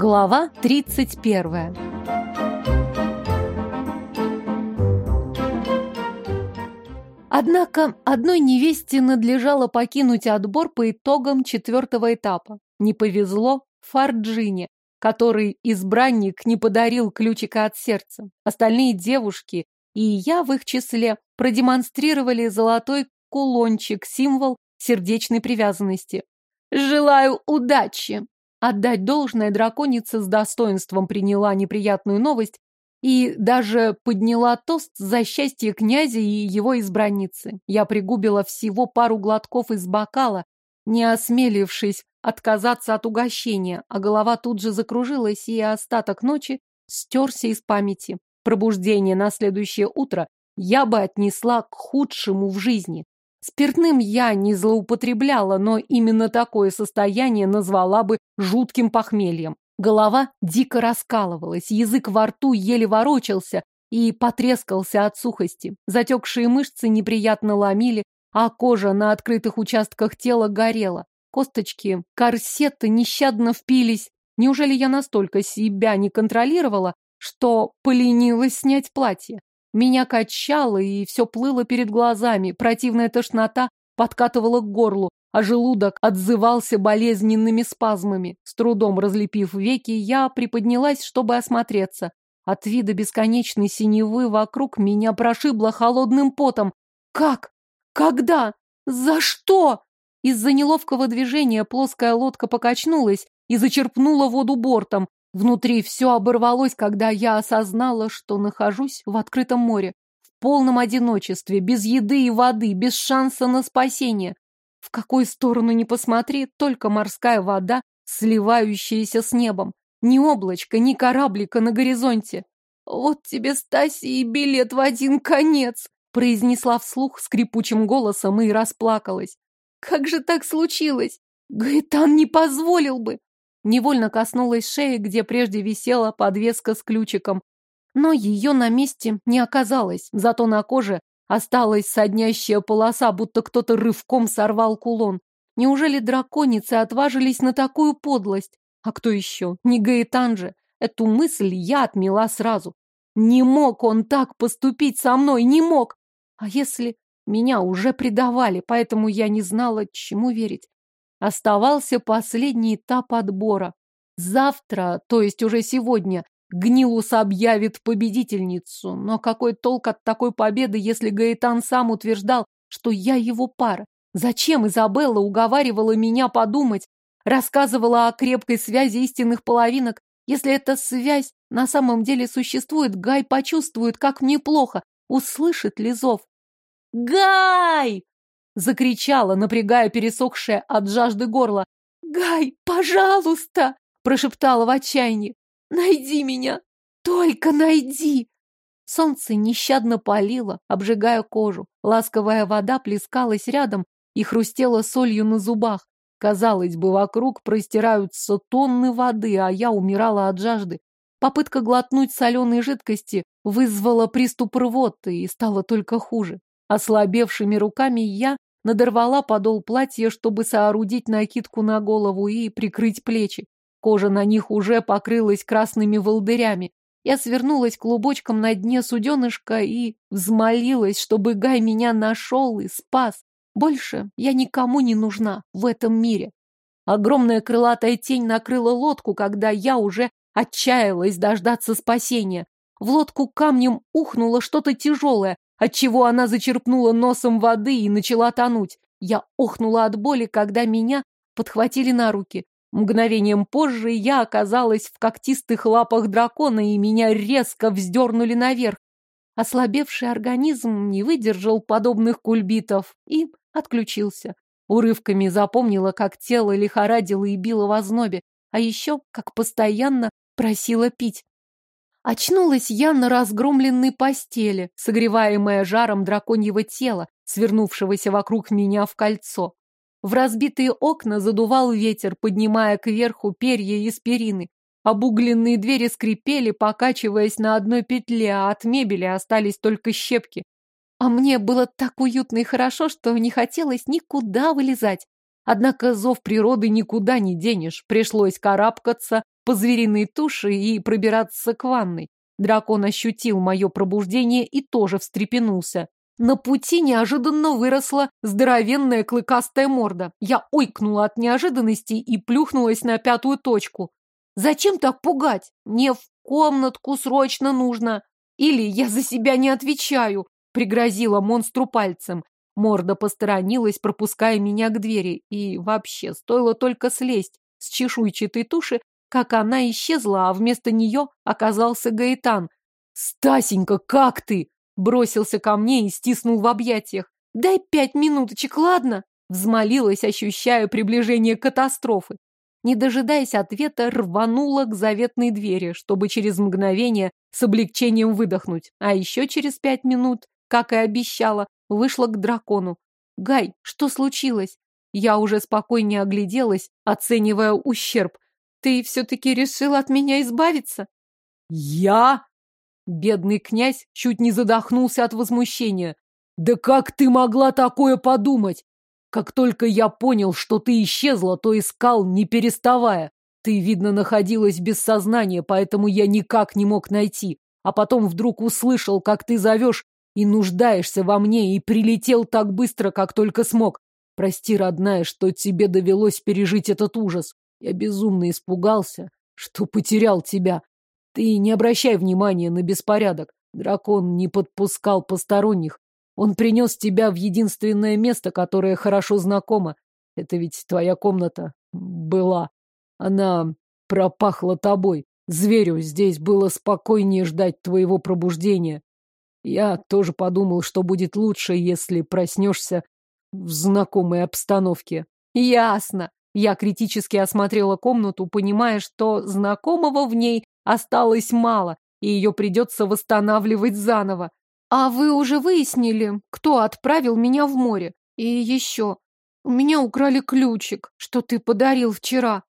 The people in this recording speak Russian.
Глава 31. Однако одной невесте надлежало покинуть отбор по итогам четвертого этапа. Не повезло Фарджине, который избранник не подарил ключика от сердца. Остальные девушки, и я в их числе, продемонстрировали золотой кулончик, символ сердечной привязанности. «Желаю удачи!» Отдать должное драконица с достоинством приняла неприятную новость и даже подняла тост за счастье князя и его избранницы. Я пригубила всего пару глотков из бокала, не осмелившись отказаться от угощения, а голова тут же закружилась, и остаток ночи стерся из памяти. Пробуждение на следующее утро я бы отнесла к худшему в жизни. Спиртным я не злоупотребляла, но именно такое состояние назвала бы жутким похмельем. Голова дико раскалывалась, язык во рту еле ворочался и потрескался от сухости. Затекшие мышцы неприятно ломили, а кожа на открытых участках тела горела. Косточки, корсеты нещадно впились. Неужели я настолько себя не контролировала, что поленилась снять платье? Меня качало, и все плыло перед глазами. Противная тошнота подкатывала к горлу, а желудок отзывался болезненными спазмами. С трудом разлепив веки, я приподнялась, чтобы осмотреться. От вида бесконечной синевы вокруг меня прошибло холодным потом. Как? Когда? За что? Из-за неловкого движения плоская лодка покачнулась и зачерпнула воду бортом. Внутри все оборвалось, когда я осознала, что нахожусь в открытом море, в полном одиночестве, без еды и воды, без шанса на спасение. В какой сторону ни посмотри, только морская вода, сливающаяся с небом. Ни облачка, ни кораблика на горизонте. «Вот тебе, Стаси, и билет в один конец!» произнесла вслух скрипучим голосом и расплакалась. «Как же так случилось? Гаэтан не позволил бы!» Невольно коснулась шеи, где прежде висела подвеска с ключиком. Но ее на месте не оказалось, зато на коже осталась соднящая полоса, будто кто-то рывком сорвал кулон. Неужели драконицы отважились на такую подлость? А кто еще? Не Гаэтан же. Эту мысль я отмела сразу. Не мог он так поступить со мной, не мог. А если меня уже предавали, поэтому я не знала, чему верить. Оставался последний этап отбора. Завтра, то есть уже сегодня, Гнилус объявит победительницу. Но какой толк от такой победы, если Гаэтан сам утверждал, что я его пара? Зачем Изабелла уговаривала меня подумать, рассказывала о крепкой связи истинных половинок? Если эта связь на самом деле существует, Гай почувствует, как мне плохо, услышит ли зов. «Гай!» Закричала, напрягая пересохшее от жажды горло. «Гай, пожалуйста!» Прошептала в отчаянии. «Найди меня! Только найди!» Солнце нещадно палило, обжигая кожу. Ласковая вода плескалась рядом и хрустела солью на зубах. Казалось бы, вокруг простираются тонны воды, а я умирала от жажды. Попытка глотнуть соленой жидкости вызвала приступ рвоты и стало только хуже. Ослабевшими руками я надорвала подол платья, чтобы соорудить накидку на голову и прикрыть плечи. Кожа на них уже покрылась красными волдырями. Я свернулась клубочком на дне суденышка и взмолилась, чтобы Гай меня нашел и спас. Больше я никому не нужна в этом мире. Огромная крылатая тень накрыла лодку, когда я уже отчаялась дождаться спасения. В лодку камнем ухнуло что-то тяжелое, отчего она зачерпнула носом воды и начала тонуть. Я охнула от боли, когда меня подхватили на руки. Мгновением позже я оказалась в когтистых лапах дракона, и меня резко вздернули наверх. Ослабевший организм не выдержал подобных кульбитов и отключился. Урывками запомнила, как тело лихорадило и било в ознобе, а еще как постоянно просила пить. Очнулась я на разгромленной постели, согреваемая жаром драконьего тела, свернувшегося вокруг меня в кольцо. В разбитые окна задувал ветер, поднимая кверху перья из перины. Обугленные двери скрипели, покачиваясь на одной петле, а от мебели остались только щепки. А мне было так уютно и хорошо, что не хотелось никуда вылезать. Однако зов природы никуда не денешь. Пришлось карабкаться по звериной туше и пробираться к ванной. Дракон ощутил мое пробуждение и тоже встрепенулся. На пути неожиданно выросла здоровенная клыкастая морда. Я ойкнула от неожиданности и плюхнулась на пятую точку. Зачем так пугать? Мне в комнатку срочно нужно. Или я за себя не отвечаю, пригрозила монстру пальцем. Морда посторонилась, пропуская меня к двери. И вообще, стоило только слезть с чешуйчатой туши, как она исчезла, а вместо нее оказался Гаэтан. «Стасенька, как ты?» Бросился ко мне и стиснул в объятиях. «Дай пять минуточек, ладно?» Взмолилась, ощущая приближение катастрофы. Не дожидаясь ответа, рванула к заветной двери, чтобы через мгновение с облегчением выдохнуть. А еще через пять минут, как и обещала, вышла к дракону. «Гай, что случилось?» Я уже спокойнее огляделась, оценивая ущерб. «Ты все-таки решил от меня избавиться?» «Я?» Бедный князь чуть не задохнулся от возмущения. «Да как ты могла такое подумать? Как только я понял, что ты исчезла, то искал, не переставая. Ты, видно, находилась без сознания, поэтому я никак не мог найти. А потом вдруг услышал, как ты зовешь и нуждаешься во мне, и прилетел так быстро, как только смог. Прости, родная, что тебе довелось пережить этот ужас. Я безумно испугался, что потерял тебя. Ты не обращай внимания на беспорядок. Дракон не подпускал посторонних. Он принес тебя в единственное место, которое хорошо знакомо. Это ведь твоя комната была. Она пропахла тобой. Зверю здесь было спокойнее ждать твоего пробуждения. Я тоже подумал, что будет лучше, если проснешься в знакомой обстановке. Ясно. Я критически осмотрела комнату, понимая, что знакомого в ней осталось мало, и ее придется восстанавливать заново. А вы уже выяснили, кто отправил меня в море? И еще, у меня украли ключик, что ты подарил вчера.